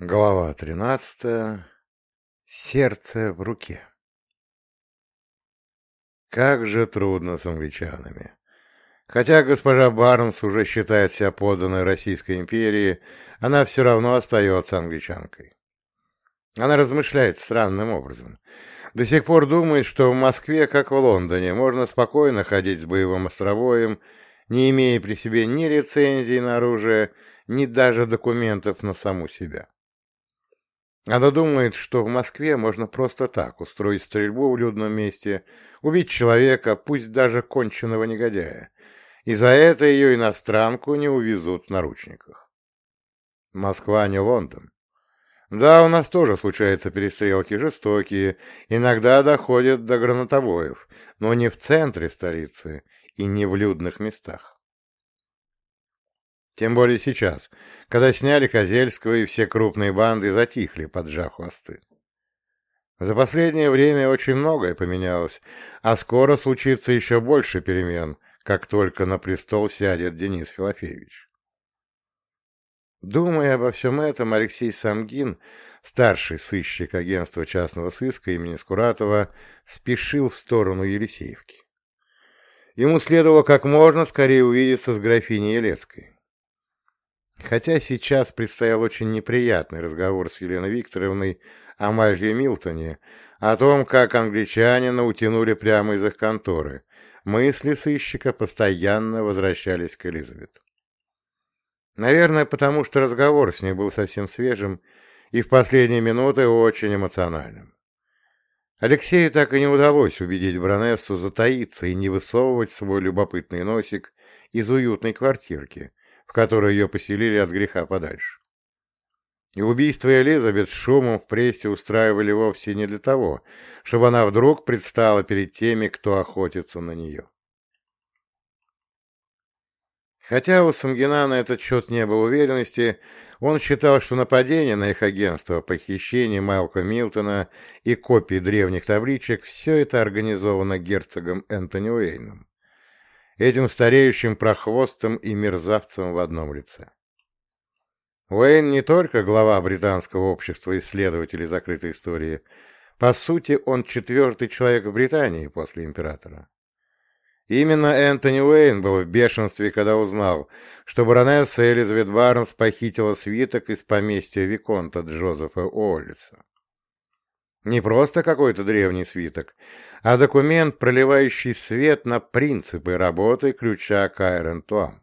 Глава тринадцатая. Сердце в руке. Как же трудно с англичанами. Хотя госпожа Барнс уже считает себя подданной Российской империи, она все равно остается англичанкой. Она размышляет странным образом. До сих пор думает, что в Москве, как в Лондоне, можно спокойно ходить с боевым островоем, не имея при себе ни рецензии на оружие, ни даже документов на саму себя. Она думает, что в Москве можно просто так устроить стрельбу в людном месте, убить человека, пусть даже конченного негодяя, и за это ее иностранку не увезут в наручниках. Москва не Лондон. Да, у нас тоже случаются перестрелки жестокие, иногда доходят до гранатовоев, но не в центре столицы и не в людных местах. Тем более сейчас, когда сняли Козельского и все крупные банды затихли, поджав хвосты. За последнее время очень многое поменялось, а скоро случится еще больше перемен, как только на престол сядет Денис Филофеевич. Думая обо всем этом, Алексей Самгин, старший сыщик агентства частного сыска имени Скуратова, спешил в сторону Елисеевки. Ему следовало как можно скорее увидеться с графиней Елецкой. Хотя сейчас предстоял очень неприятный разговор с Еленой Викторовной о Мальве Милтоне, о том, как англичанина утянули прямо из их конторы, мысли сыщика постоянно возвращались к Элизабет. Наверное, потому что разговор с ней был совсем свежим и в последние минуты очень эмоциональным. Алексею так и не удалось убедить Бронессу затаиться и не высовывать свой любопытный носик из уютной квартирки, в которую ее поселили от греха подальше. И убийство Элизабет шумом в прессе устраивали вовсе не для того, чтобы она вдруг предстала перед теми, кто охотится на нее. Хотя у Самгина на этот счет не было уверенности, он считал, что нападение на их агентство, похищение Майлка Милтона и копии древних табличек – все это организовано герцогом Энтони Уэйном этим стареющим прохвостом и мерзавцем в одном лице. Уэйн не только глава британского общества исследователей закрытой истории, по сути, он четвертый человек в Британии после императора. Именно Энтони Уэйн был в бешенстве, когда узнал, что баронесса Элизабет Барнс похитила свиток из поместья Виконта Джозефа Уоллиса. Не просто какой-то древний свиток, а документ, проливающий свет на принципы работы ключа Кайрен Туам.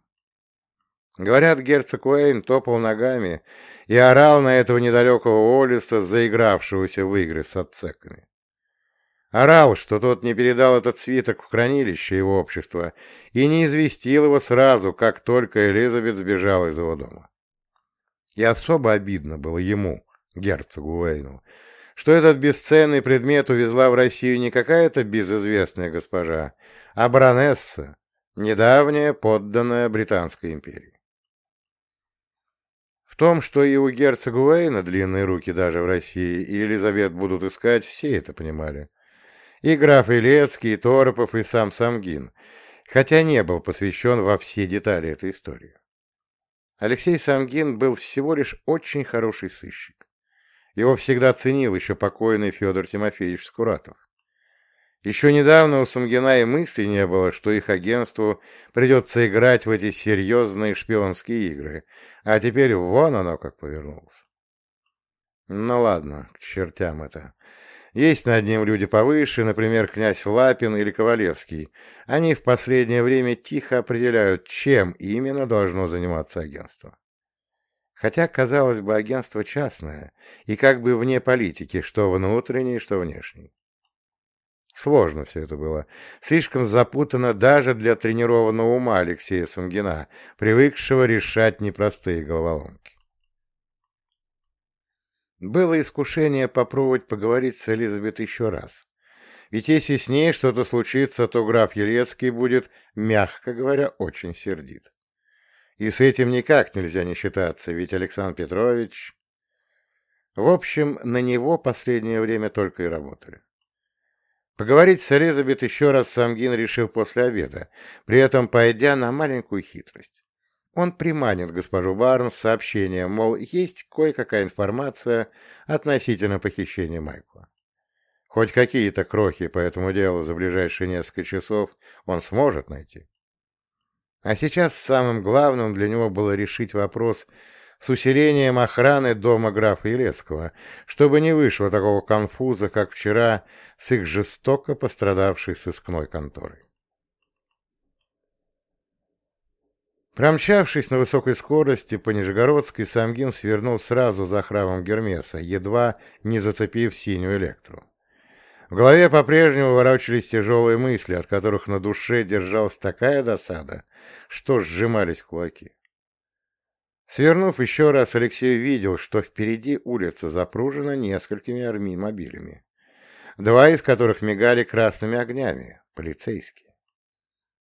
Говорят, герцог Уэйн топал ногами и орал на этого недалекого Олиса, заигравшегося в игры с отцеками. Орал, что тот не передал этот свиток в хранилище его общества и не известил его сразу, как только Элизабет сбежала из его дома. И особо обидно было ему, герцогу Уэйну, что этот бесценный предмет увезла в Россию не какая-то безызвестная госпожа, а баронесса, недавняя подданная Британской империи. В том, что и у герцога Уэйна длинные руки даже в России, и Елизавет будут искать, все это понимали. И граф Илецкий, и Торопов, и сам Самгин, хотя не был посвящен во все детали этой истории. Алексей Самгин был всего лишь очень хороший сыщик. Его всегда ценил еще покойный Федор Тимофеевич Скуратов. Еще недавно у Самгина и мысли не было, что их агентству придется играть в эти серьезные шпионские игры, а теперь вон оно как повернулось. Ну ладно, к чертям это. Есть над ним люди повыше, например, князь Лапин или Ковалевский. Они в последнее время тихо определяют, чем именно должно заниматься агентство. Хотя, казалось бы, агентство частное и как бы вне политики, что внутренней, что внешней. Сложно все это было. Слишком запутано даже для тренированного ума Алексея Самгина, привыкшего решать непростые головоломки. Было искушение попробовать поговорить с Элизабет еще раз. Ведь если с ней что-то случится, то граф Елецкий будет, мягко говоря, очень сердит. И с этим никак нельзя не считаться, ведь Александр Петрович... В общем, на него последнее время только и работали. Поговорить с Элизабет еще раз Самгин решил после обеда, при этом пойдя на маленькую хитрость. Он приманит госпожу Барнс сообщением, мол, есть кое-какая информация относительно похищения Майкла. Хоть какие-то крохи по этому делу за ближайшие несколько часов он сможет найти. А сейчас самым главным для него было решить вопрос с усилением охраны дома графа Елецкого, чтобы не вышло такого конфуза, как вчера с их жестоко пострадавшей сыскной конторой. Промчавшись на высокой скорости по Нижегородской, Самгин свернул сразу за храмом Гермеса, едва не зацепив синюю электру. В голове по-прежнему ворочались тяжелые мысли, от которых на душе держалась такая досада, что сжимались кулаки. Свернув еще раз, Алексей видел, что впереди улица запружена несколькими армимобилями, два из которых мигали красными огнями, полицейские.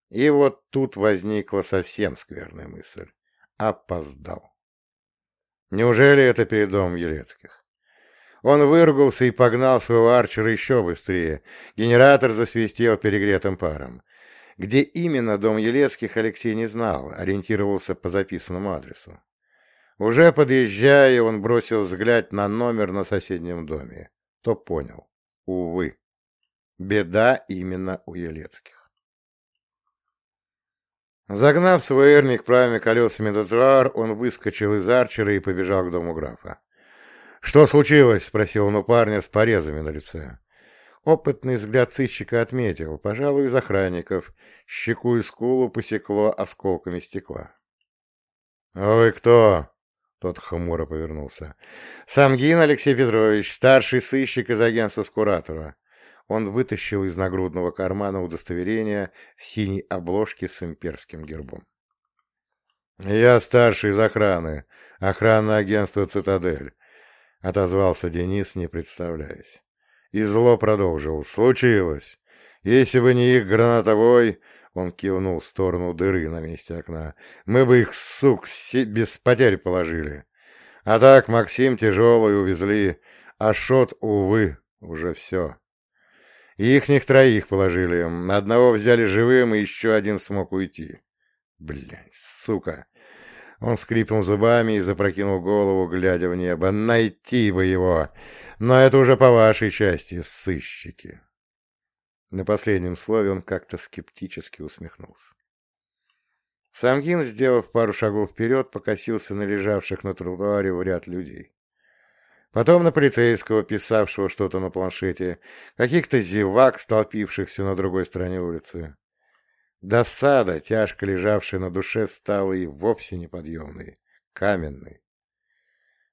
И вот тут возникла совсем скверная мысль. Опоздал. Неужели это перед домом Елецких? Он выругался и погнал своего арчера еще быстрее. Генератор засвистел перегретым паром. Где именно дом Елецких Алексей не знал, ориентировался по записанному адресу. Уже подъезжая, он бросил взгляд на номер на соседнем доме. То понял. Увы. Беда именно у Елецких. Загнав свой эрник правыми колесами до тротуар, он выскочил из арчера и побежал к дому графа. «Что случилось?» — спросил он у парня с порезами на лице. Опытный взгляд сыщика отметил, пожалуй, из охранников, щеку и скулу посекло осколками стекла. «Вы кто?» — тот хмуро повернулся. «Самгин Алексей Петрович, старший сыщик из агентства Скуратова. Он вытащил из нагрудного кармана удостоверение в синей обложке с имперским гербом. «Я старший из охраны. Охранное агентство «Цитадель», — отозвался Денис, не представляясь. И зло продолжил. «Случилось. Если бы не их гранатовой...» — он кивнул в сторону дыры на месте окна. «Мы бы их, сук, без потерь положили. А так Максим тяжелый увезли, а Шот, увы, уже все». Ихних троих положили. Одного взяли живым, и еще один смог уйти. Блядь, сука. Он скрипнул зубами и запрокинул голову, глядя в небо. Найти бы его! Но это уже по вашей части, сыщики. На последнем слове он как-то скептически усмехнулся. Самгин, сделав пару шагов вперед, покосился на лежавших на тротуаре в ряд людей. Потом на полицейского, писавшего что-то на планшете, каких-то зевак, столпившихся на другой стороне улицы. Досада, тяжко лежавшая на душе, стала и вовсе неподъемной, каменной.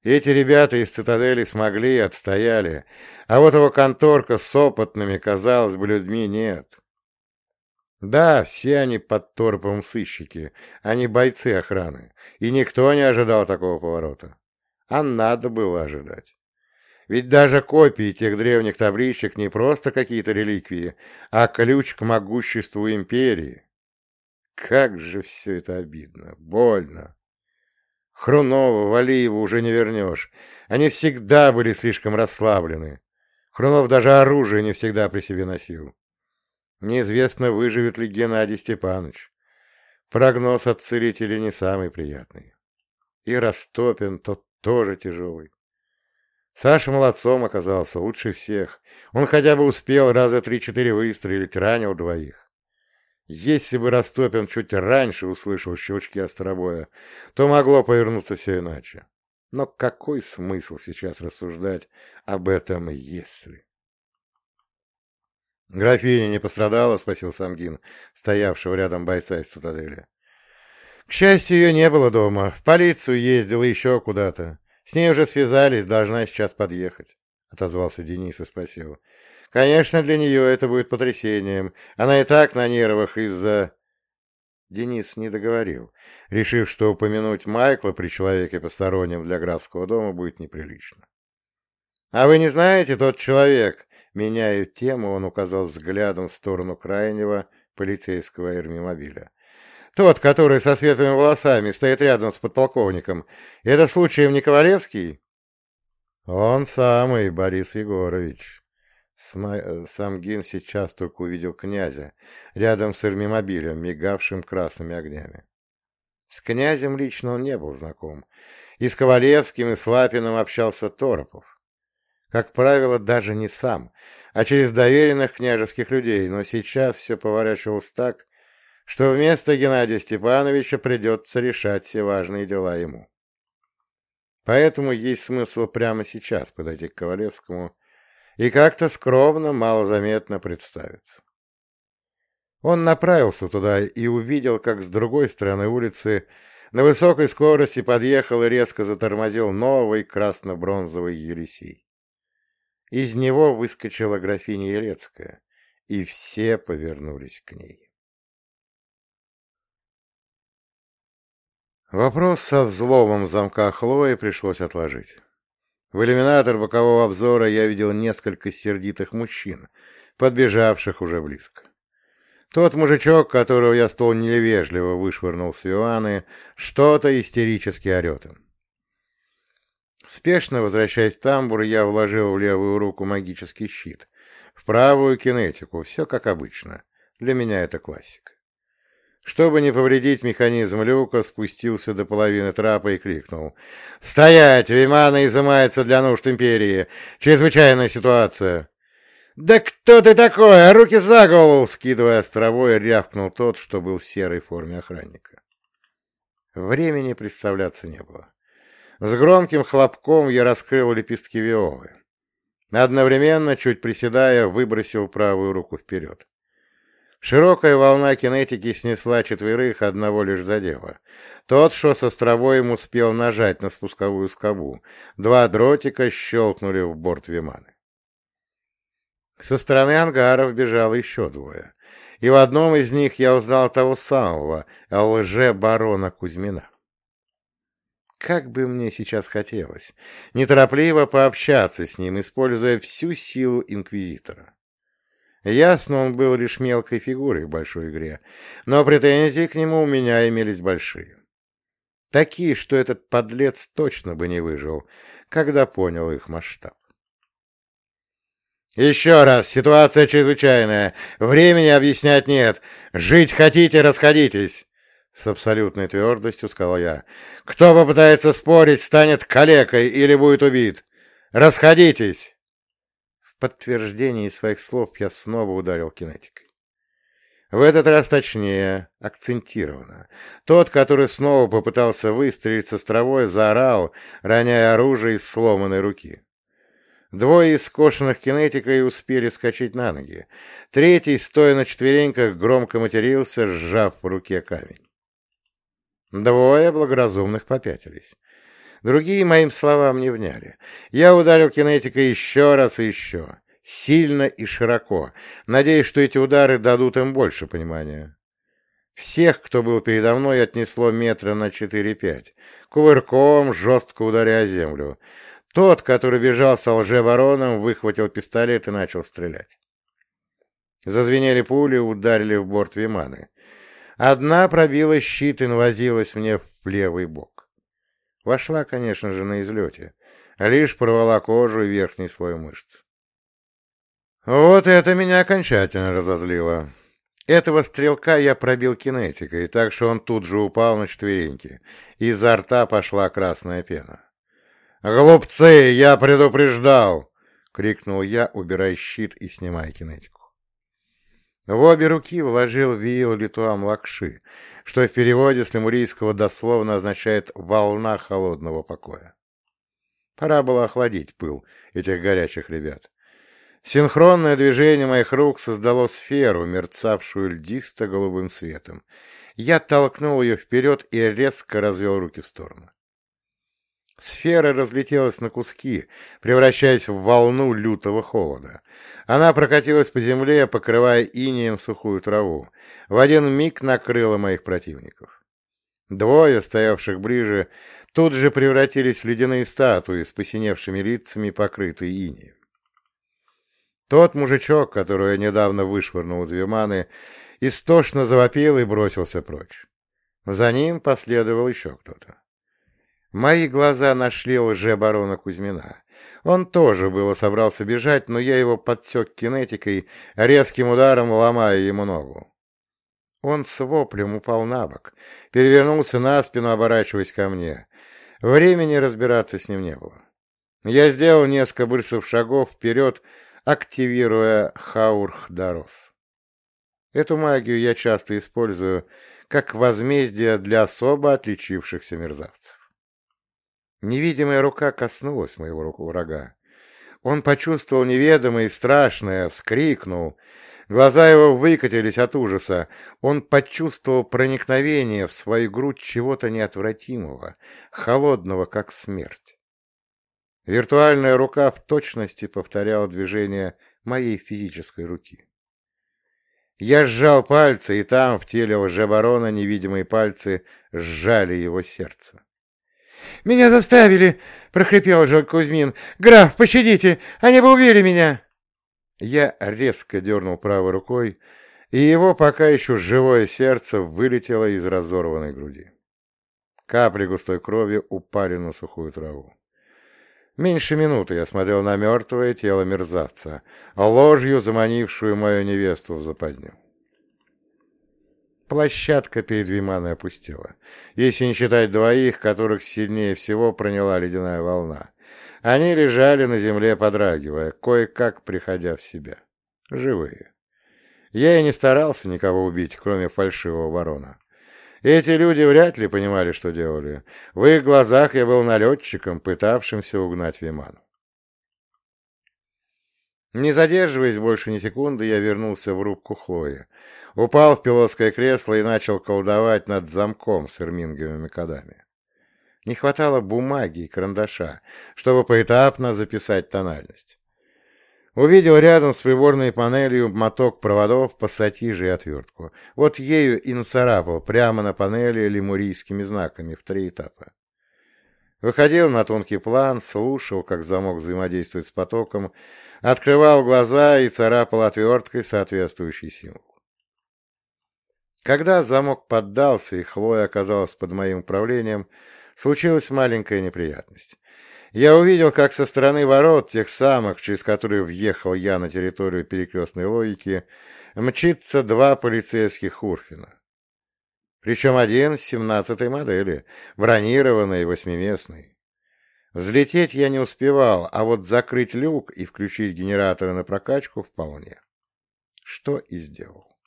Эти ребята из цитадели смогли, отстояли, а вот его конторка с опытными, казалось бы, людьми нет. Да, все они под торпом сыщики, они бойцы охраны, и никто не ожидал такого поворота. А надо было ожидать. Ведь даже копии тех древних табличек не просто какие-то реликвии, а ключ к могуществу империи. Как же все это обидно, больно. Хрунова, Валиева уже не вернешь. Они всегда были слишком расслаблены. Хрунов даже оружие не всегда при себе носил. Неизвестно, выживет ли Геннадий Степанович. Прогноз от целителя не самый приятный. И Растопин тот тоже тяжелый. Саша молодцом оказался, лучше всех. Он хотя бы успел раза три-четыре выстрелить, ранил двоих. Если бы Растопин чуть раньше услышал щелчки остробоя, то могло повернуться все иначе. Но какой смысл сейчас рассуждать об этом «если»? «Графиня не пострадала?» — спросил Самгин, стоявшего рядом бойца из цитадели. К счастью, ее не было дома. В полицию ездила еще куда-то. С ней уже связались, должна сейчас подъехать, — отозвался Денис и спросил. Конечно, для нее это будет потрясением. Она и так на нервах из-за... Денис не договорил, решив, что упомянуть Майкла при человеке постороннем для графского дома будет неприлично. «А вы не знаете, тот человек...» Меняя тему, он указал взглядом в сторону крайнего полицейского эрмимобиля. Тот, который со светлыми волосами, стоит рядом с подполковником. Это случаем не Ковалевский? Он самый, Борис Егорович. Сма... Самгин сейчас только увидел князя, рядом с эрмимобилем, мигавшим красными огнями. С князем лично он не был знаком. И с Ковалевским, и с Лапиным общался Торопов. Как правило, даже не сам, а через доверенных княжеских людей, но сейчас все поворачивалось так, что вместо Геннадия Степановича придется решать все важные дела ему. Поэтому есть смысл прямо сейчас подойти к Ковалевскому и как-то скромно, малозаметно представиться. Он направился туда и увидел, как с другой стороны улицы на высокой скорости подъехал и резко затормозил новый красно-бронзовый Елисей. Из него выскочила графиня Елецкая, и все повернулись к ней. Вопрос со взломом замка Хлои пришлось отложить. В иллюминатор бокового обзора я видел несколько сердитых мужчин, подбежавших уже близко. Тот мужичок, которого я стол невежливо вышвырнул с Виваны, что-то истерически орет им. Спешно возвращаясь в тамбур, я вложил в левую руку магический щит, в правую кинетику, все как обычно. Для меня это классика. Чтобы не повредить механизм люка, спустился до половины трапа и крикнул. «Стоять! Вимана изымается для нужд Империи! Чрезвычайная ситуация!» «Да кто ты такой? Руки за голову!» Скидывая островой, рявкнул тот, что был в серой форме охранника. Времени представляться не было. С громким хлопком я раскрыл лепестки виолы. Одновременно, чуть приседая, выбросил правую руку вперед. Широкая волна кинетики снесла четверых, одного лишь задела. Тот, что с островоем успел нажать на спусковую скобу. Два дротика щелкнули в борт Виманы. Со стороны ангаров бежало еще двое. И в одном из них я узнал того самого, лже-барона Кузьмина. Как бы мне сейчас хотелось неторопливо пообщаться с ним, используя всю силу Инквизитора. Ясно, он был лишь мелкой фигурой в большой игре, но претензии к нему у меня имелись большие. Такие, что этот подлец точно бы не выжил, когда понял их масштаб. «Еще раз, ситуация чрезвычайная. Времени объяснять нет. Жить хотите, расходитесь!» С абсолютной твердостью сказал я. «Кто попытается спорить, станет калекой или будет убит. Расходитесь!» Подтверждении своих слов я снова ударил кинетикой. В этот раз точнее, акцентированно. Тот, который снова попытался выстрелить с островой, заорал, роняя оружие из сломанной руки. Двое из скошенных кинетикой успели скачать на ноги. Третий, стоя на четвереньках, громко матерился, сжав в руке камень. Двое благоразумных попятились. Другие моим словам не вняли. Я ударил кинетикой еще раз и еще. Сильно и широко, надеясь, что эти удары дадут им больше понимания. Всех, кто был передо мной, отнесло метра на четыре-пять, кувырком, жестко ударяя землю. Тот, который бежал с лжевороном, выхватил пистолет и начал стрелять. Зазвенели пули, ударили в борт Виманы. Одна пробила щит и навозилась мне в левый бок. Вошла, конечно же, на излете, а лишь порвала кожу и верхний слой мышц. Вот это меня окончательно разозлило. Этого стрелка я пробил кинетикой, так что он тут же упал на четвереньки. Изо рта пошла красная пена. «Глупцы, я предупреждал!» — крикнул я, убирая щит и снимая кинетику. В обе руки вложил виил литуам лакши, что в переводе с лемурийского дословно означает «волна холодного покоя». Пора было охладить пыл этих горячих ребят. Синхронное движение моих рук создало сферу, мерцавшую льдисто-голубым светом. Я толкнул ее вперед и резко развел руки в сторону. Сфера разлетелась на куски, превращаясь в волну лютого холода. Она прокатилась по земле, покрывая инеем сухую траву. В один миг накрыла моих противников. Двое, стоявших ближе, тут же превратились в ледяные статуи с посиневшими лицами, покрытые инеем. Тот мужичок, которого я недавно вышвырнул из Виманы, истошно завопил и бросился прочь. За ним последовал еще кто-то. Мои глаза нашли лже-барона Кузьмина. Он тоже было собрался бежать, но я его подсек кинетикой, резким ударом ломая ему ногу. Он с воплем упал на бок, перевернулся на спину, оборачиваясь ко мне. Времени разбираться с ним не было. Я сделал несколько быстрых шагов вперед, активируя Хаурх-Дарос. Эту магию я часто использую как возмездие для особо отличившихся мерзавцев. Невидимая рука коснулась моего врага. Он почувствовал неведомое и страшное, вскрикнул. Глаза его выкатились от ужаса. Он почувствовал проникновение в свою грудь чего-то неотвратимого, холодного, как смерть. Виртуальная рука в точности повторяла движение моей физической руки. Я сжал пальцы, и там, в теле лжебарона, невидимые пальцы сжали его сердце. «Меня заставили!» — прохрипел Жорь Кузьмин. «Граф, пощадите! Они бы убили меня!» Я резко дернул правой рукой, и его пока еще живое сердце вылетело из разорванной груди. Капли густой крови упали на сухую траву. Меньше минуты я смотрел на мертвое тело мерзавца, ложью заманившую мою невесту в западню. Площадка перед Виманой опустела, если не считать двоих, которых сильнее всего проняла ледяная волна. Они лежали на земле, подрагивая, кое-как приходя в себя. Живые. Я и не старался никого убить, кроме фальшивого ворона. Эти люди вряд ли понимали, что делали. В их глазах я был налетчиком, пытавшимся угнать Виману. Не задерживаясь больше ни секунды, я вернулся в рубку Хлои. Упал в пилотское кресло и начал колдовать над замком с эрминговыми кодами. Не хватало бумаги и карандаша, чтобы поэтапно записать тональность. Увидел рядом с приборной панелью моток проводов, пассатижи и отвертку. Вот ею и нацарапал прямо на панели лемурийскими знаками в три этапа. Выходил на тонкий план, слушал, как замок взаимодействует с потоком, открывал глаза и царапал отверткой соответствующий символ. Когда замок поддался и Хлоя оказалась под моим управлением, случилась маленькая неприятность. Я увидел, как со стороны ворот, тех самых, через которые въехал я на территорию перекрестной логики, мчится два полицейских Урфина. Причем один с семнадцатой модели, бронированный восьмиместный. Взлететь я не успевал, а вот закрыть люк и включить генераторы на прокачку вполне. Что и сделал.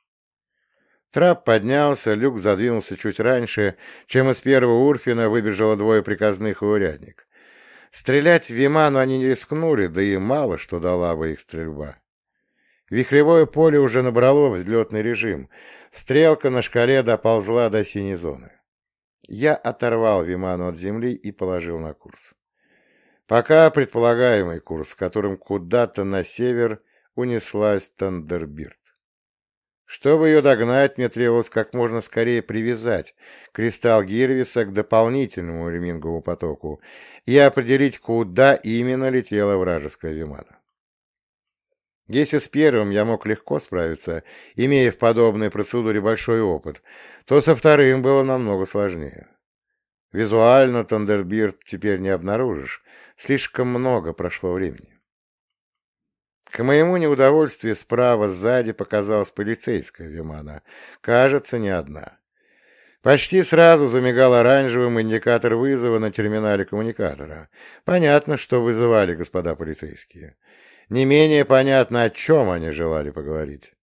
Трап поднялся, люк задвинулся чуть раньше, чем из первого Урфина выбежало двое приказных и урядник. Стрелять в Виману они не рискнули, да и мало что дала бы их стрельба. Вихревое поле уже набрало взлетный режим. Стрелка на шкале доползла до синей зоны. Я оторвал Виману от земли и положил на курс. Пока предполагаемый курс, которым куда-то на север унеслась Тандербирт. Чтобы ее догнать, мне требовалось как можно скорее привязать кристалл Гирвиса к дополнительному реминговому потоку и определить, куда именно летела вражеская Вимана. Если с первым я мог легко справиться, имея в подобной процедуре большой опыт, то со вторым было намного сложнее. Визуально Тандербирт теперь не обнаружишь, слишком много прошло времени. К моему неудовольствию справа сзади показалась полицейская Вимана, кажется, не одна. Почти сразу замигал оранжевым индикатор вызова на терминале коммуникатора. Понятно, что вызывали господа полицейские. Не менее понятно, о чем они желали поговорить.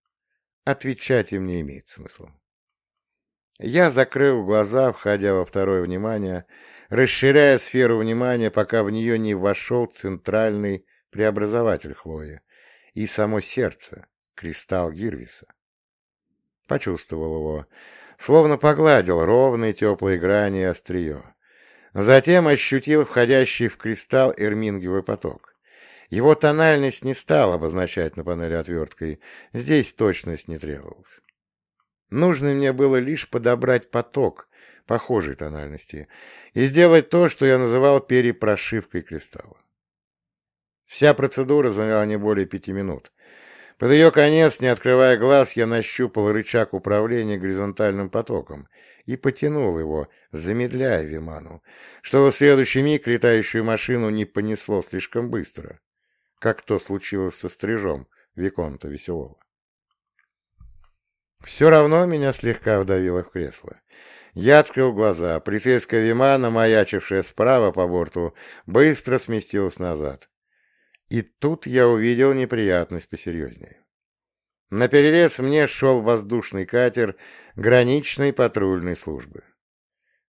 Отвечать им не имеет смысла. Я закрыл глаза, входя во второе внимание, расширяя сферу внимания, пока в нее не вошел центральный преобразователь Хлои и само сердце, кристалл Гирвиса. Почувствовал его, словно погладил ровные теплые грани и острие. Затем ощутил входящий в кристалл эрмингевый поток. Его тональность не стал обозначать на панели отверткой, здесь точность не требовалась. Нужно мне было лишь подобрать поток похожей тональности и сделать то, что я называл перепрошивкой кристалла. Вся процедура заняла не более пяти минут. Под ее конец, не открывая глаз, я нащупал рычаг управления горизонтальным потоком и потянул его, замедляя Виману, чтобы в следующий миг летающую машину не понесло слишком быстро, как то случилось со стрижом Виконта Веселого. Все равно меня слегка вдавило в кресло. Я открыл глаза. Полицейская вимана, маячившая справа по борту, быстро сместилась назад. И тут я увидел неприятность посерьезнее. На перерез мне шел воздушный катер граничной патрульной службы.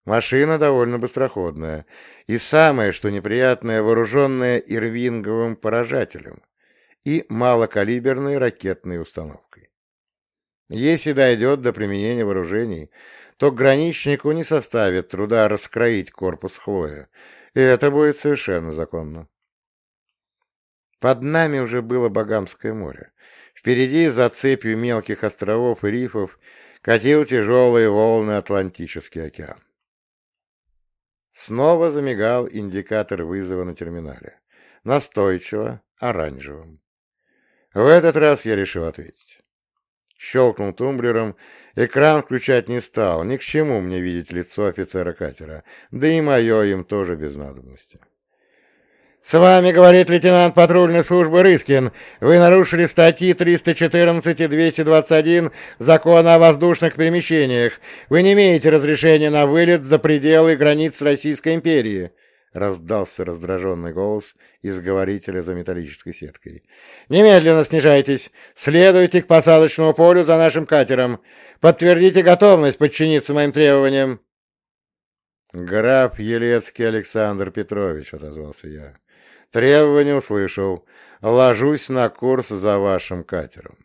Машина довольно быстроходная, и самое, что неприятное, вооруженная ирвинговым поражателем и малокалиберной ракетной установкой. Если дойдет до применения вооружений, то граничнику не составит труда раскроить корпус Хлоя, и это будет совершенно законно. Под нами уже было Багамское море. Впереди, за цепью мелких островов и рифов, катил тяжелые волны Атлантический океан. Снова замигал индикатор вызова на терминале. Настойчиво, оранжевым. В этот раз я решил ответить. Щелкнул тумблером, экран включать не стал, ни к чему мне видеть лицо офицера катера, да и мое им тоже без надобности. «С вами, — говорит лейтенант патрульной службы Рыскин, — вы нарушили статьи 314 и 221 Закона о воздушных перемещениях. Вы не имеете разрешения на вылет за пределы границ Российской империи», — раздался раздраженный голос из говорителя за металлической сеткой. «Немедленно снижайтесь. Следуйте к посадочному полю за нашим катером. Подтвердите готовность подчиниться моим требованиям». «Граф Елецкий Александр Петрович», — отозвался я. Требование услышал. Ложусь на курс за вашим катером.